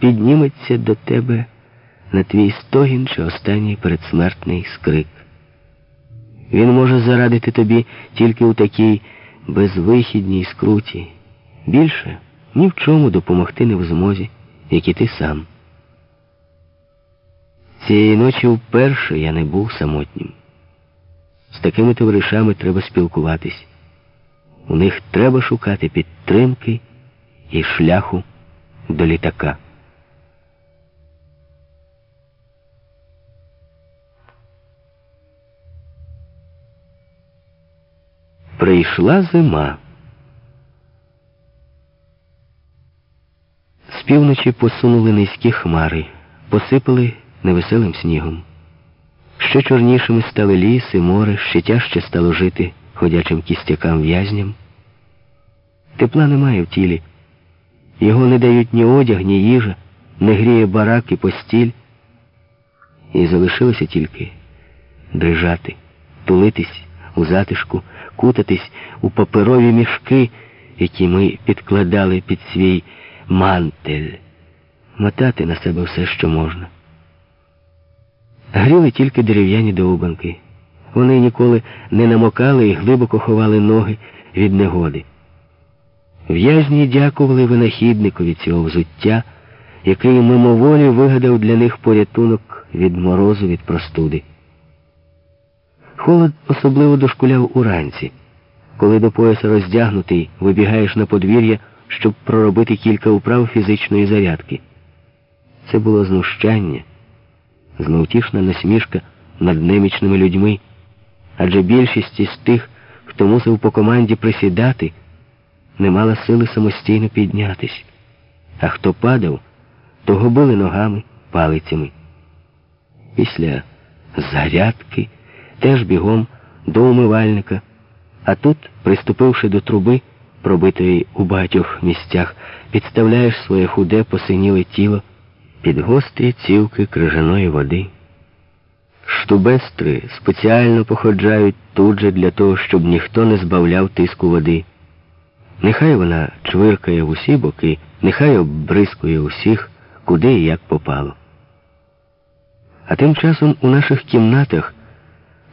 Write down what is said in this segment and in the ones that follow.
підніметься до тебе на твій стогін чи останній передсмертний скрик. Він може зарадити тобі тільки у такій безвихідній скруті. Більше ні в чому допомогти не в змозі, як і ти сам. Цієї ночі вперше я не був самотнім. З такими товаришами треба спілкуватись. У них треба шукати підтримки і шляху до літака. Прийшла зима. З півночі посунули низькі хмари, посипали невеселим снігом. Ще чорнішими стали ліс і море, ще тяжче стало жити ходячим кістякам в'язням. Тепла немає в тілі. Його не дають ні одяг, ні їжа, не гріє барак і постіль. І залишилося тільки дрижати, тулитись у затишку, кутатись у паперові мішки, які ми підкладали під свій мантель, мотати на себе все, що можна. Гріли тільки дерев'яні довбанки. Вони ніколи не намокали і глибоко ховали ноги від негоди. В'язні дякували винахідникові цього взуття, який мимоволі вигадав для них порятунок від морозу від простуди. Холод особливо дошкуляв уранці, коли до пояса роздягнутий вибігаєш на подвір'я, щоб проробити кілька управ фізичної зарядки. Це було знущання, зловтішна насмішка над немічними людьми, адже більшість із тих, хто мусив по команді присідати, не мала сили самостійно піднятись, а хто падав, того били ногами, палицями. Після зарядки теж бігом до умивальника, а тут, приступивши до труби, пробитої у багатьох місцях, підставляєш своє худе посиніле тіло під гострі цівки крижаної води. Штубестри спеціально походжають тут же для того, щоб ніхто не збавляв тиску води. Нехай вона чвиркає в усі боки, нехай оббризкує усіх, куди і як попало. А тим часом у наших кімнатах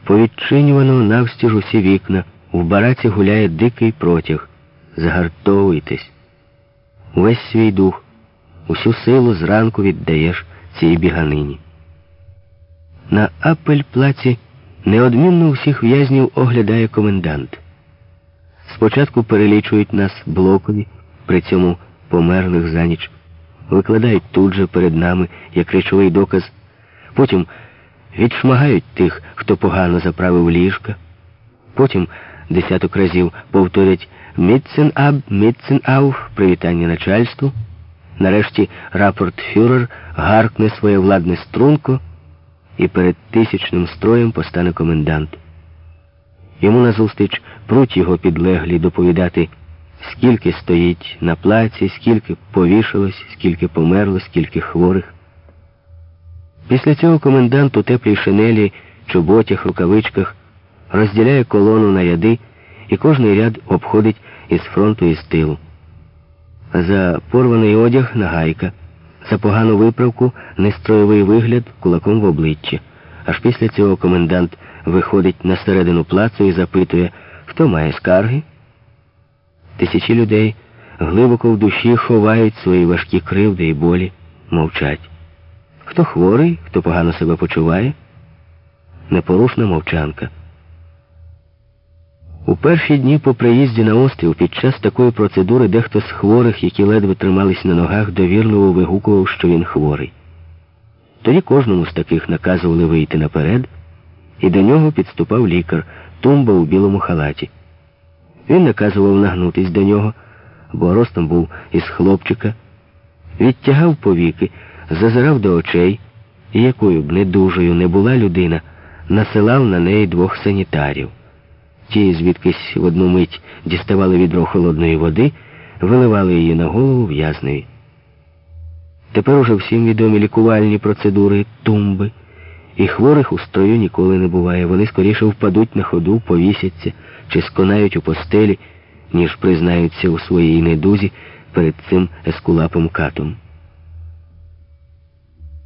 повідчинювано навстіж усі вікна, в бараці гуляє дикий протяг. Загартовуйтесь. Увесь свій дух, усю силу зранку віддаєш цій біганині. На апель-плаці неодмінно усіх в'язнів оглядає комендант. Спочатку перелічують нас блокові, при цьому померлих за ніч, викладають тут же перед нами як речовий доказ, потім відшмагають тих, хто погано заправив ліжка, потім десяток разів повторять «Мітцен аб, мітцен ауф» привітання начальству. Нарешті рапорт фюрер гаркне своє владне струнко і перед тисячним строєм постане комендант. Йому назустріч пруть його підлеглі доповідати, скільки стоїть на плаці, скільки повішалось, скільки померло, скільки хворих. Після цього комендант у теплій шинелі, чоботях, рукавичках розділяє колону на ряди і кожний ряд обходить із фронту і з тилу. За порваний одяг нагайка, за погану виправку нестроєвий вигляд кулаком в обличчя. Аж після цього комендант виходить на середину плацу і запитує, хто має скарги. Тисячі людей глибоко в душі ховають свої важкі кривди і болі, мовчать. Хто хворий, хто погано себе почуває, непорушна мовчанка. У перші дні по приїзді на острів під час такої процедури дехто з хворих, які ледве тримались на ногах, довірливо вигукував, що він хворий. Тоді кожному з таких наказували вийти наперед, і до нього підступав лікар, тумба у білому халаті. Він наказував нагнутись до нього, бо ростом був із хлопчика, відтягав повіки, зазирав до очей, і якою б недужою не була людина, насилав на неї двох санітарів. Ті, звідкись в одну мить діставали відро холодної води, виливали її на голову в'язневі. Тепер уже всім відомі лікувальні процедури, тумби, і хворих у строю ніколи не буває. Вони скоріше впадуть на ходу, повісяться чи сконають у постелі, ніж признаються у своїй недузі перед цим ескулапом катом.